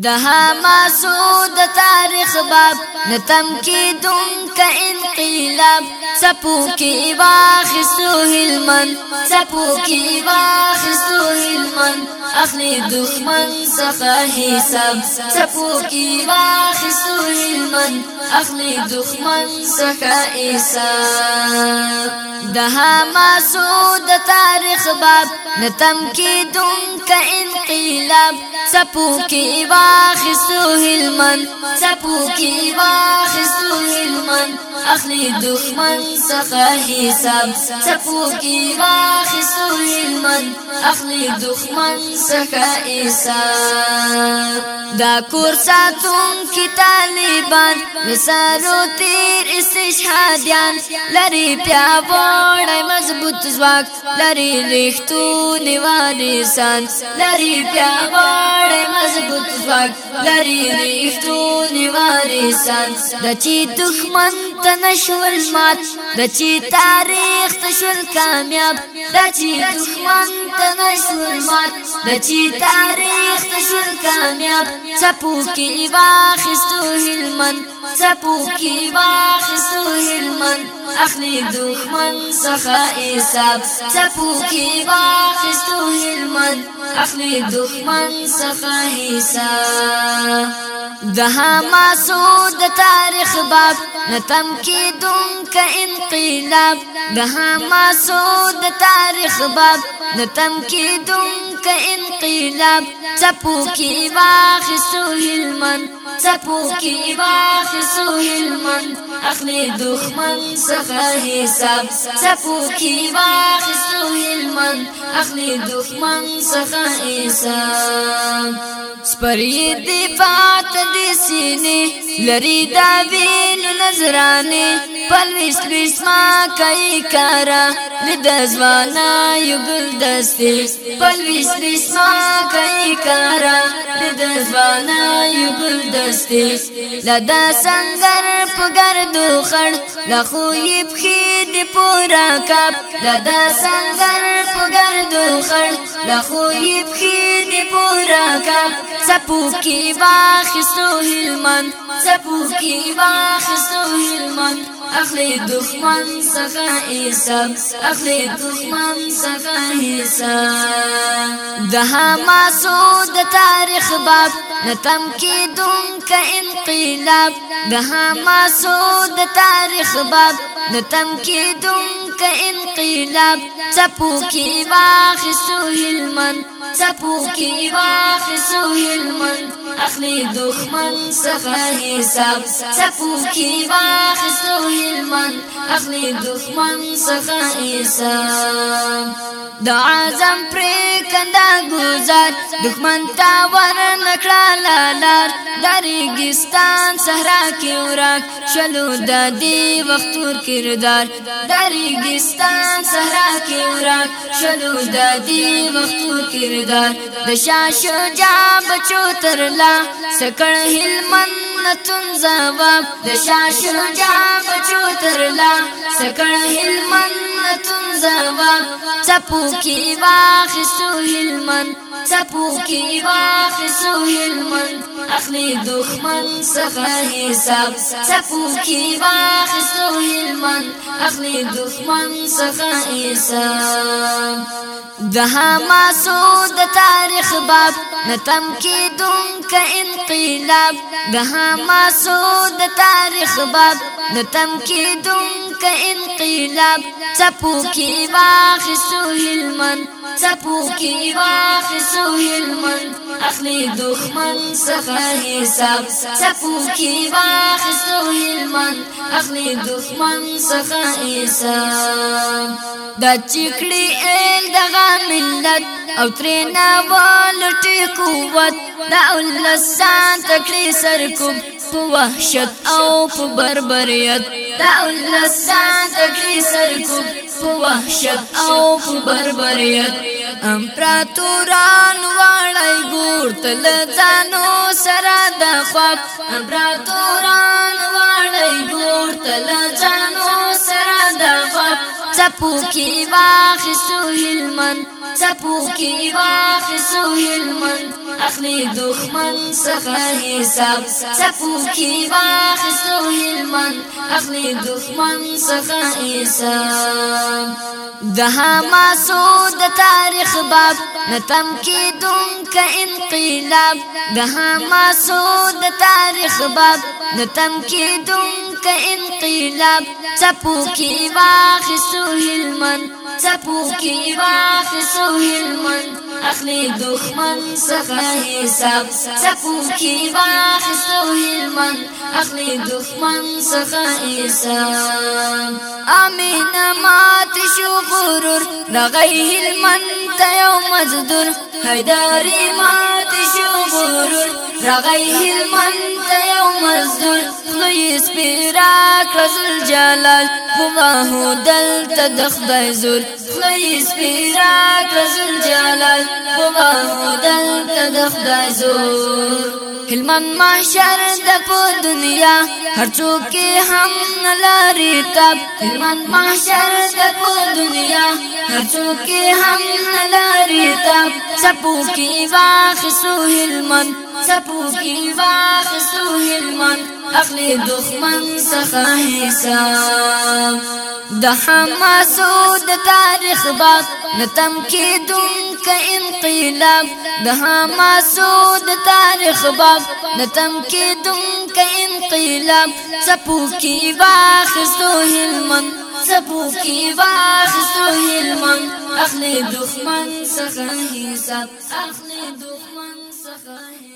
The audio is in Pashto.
دها حماسو د تاریخ باب نتم کې دون کا انقلاب سپو کې واخصو هلمن سپو کې واخصو هلمن اخلي دښمن څخه حساب سپو کې واخصو هلمن اخلي دخمن څخه عیسی د حماسو د تاریخ باب نتم کې دونکه انقلاب سپو کې واخصو هلمن سپو کې واخصو هلمن اخلي دخمن څخه حساب سپو کې واخصو هلمن اخلي دخمن څخه حساب دا کور ساتون کې طالبان سانو تیر استشهادیان لري پیاوړی مضبوط ځواک لري ریښتونی وارثان لري پیاوړی مضبوط ځواک لري ریښتونی وارثان د چې دښمن ته نشول مات د چې تاریخ ته شول کامیاب د چې دښمن وطن مسلمان بچی تاریخ تشر کامیاب چپو کی واخستو هلمن چپو کی واخستو هلمن اخلی دخمن څخه حساب چپو کې واخستو هلمند اخلی دخمن څخه حساب د حماسو د تاریخ باب نتم کې دونک انقلاب د حماسو د تاریخ باب نتم کې دونک انقلاب چپو کې واخستو هلمند چپو کې واخستو هلمند اخلی دخمن څخه حساب سپو کی واخستو هلمن اخلی دخمن څخه حساب سپری دی فات دی سینې لری دا وین نظرانه خپل وشت وشت ما کوي کارا د ځوانا یو ګل دستي خپل وشت وشت ما کوي کارا د ځوانا یو ګل دستي لدا سنگر په ګردو خړ لا خو یې بخي دې پورا کاپ لدا سنگر په ګردو خړ لا خو یې بخي دې پورا کاپ سپو کې واخ سو هلمن سپو کې واخ سو هلمن اخلی دخمن څخه حساب اخلی دخمن څخه حساب د حماسو د تاریخ باب نتم کی دون کا انقلاب د حماسو د تاریخ باب نتم کی دون کا انقلاب چپو کی واخسو هلمن چپو کی واخسو هلمن اخلی دخمن څخه حساب چپو کی واخسو هلمن اخلی دخمن څخه حساب د اعظم پر کنده گذار دښمن تا ور نکړه لار د ریګستان صحرا کې ورک شلو د دې وختور کردار د ریګستان صحرا کې وران شلو د دې وختو کردار د شاه شجاع بچو ترلا سکړ هلمند نتون زواب د شاه شجاع بچو ترلا سکړ هلمند نتون زواب چپو کې واخسو هلمند چپو کې واخسو هلمند اخلي دښمن څخه حساب چپو کې واخسو هلمند اخلي دښمن څخه حساب انسان د حماسو د تاریخ باب نتم کې دونکه انقلاب د حماسو د تاریخ باب نتم کې دونکه انقلاب چپو کې واخ سو هلمند سپو کی واخصو هلمند اخلی دخمن څخه حساب سپو کی واخصو هلمند اخلی دخمن څخه حساب د چکړی ال دغه ملت او ترنا ولټي قوت دا ولسان تکړی سر کوم په وحشت او په بربریت دا ولس ساعت کې سرکوب په وحشت او په بربریت امپراتوران واړای ګور تل ځانو سره د خپل امپراتوران واړای ګور تل ځانو سره د خپل چپو کې واخ سو هلمند سپوخ کی واخصو هلمند اخلی دخمن څخه حساب سپوخ کی واخصو هلمند اخلی دخمن څخه حساب د حماسو د تاریخ باب نتم کی دم ک انقلاب د حماسو د تاریخ باب نتم کی دم ک انقلاب سپوخ کی واخصو هلمند چپو کی واخصو هلمند اخلی دخمن څخه حساب چپو کی واخصو هلمند اخلی دخمن څخه حساب امین مات شو غرور رغی هلمند ته یو مزدور حیداری مات شو غرور راغی هلمند ته یو مزدور خدای سپیرا کړل جلال کومه دلته د خدای زور خدای سپیرا کړل جلال کومه دلته د خدای زور هلمن محشر د په دنیا هر څوک هم نلاري تاب هلمن محشر د په دنیا چونکه هم نلاری تا سپو کی واخسو هلمن سپو کی واخسو هلمن اخلی دخمن سخا حساب د حماسو د تاریخ باغ نتم کی دون کا انقلاب د حماسو د تاریخ باغ نتم کی دون کا انقلاب سپو کی واخسو هلمن سبو کی واخستو هلمن اخلی دخمن سخن حساب اخلی دخمن سخن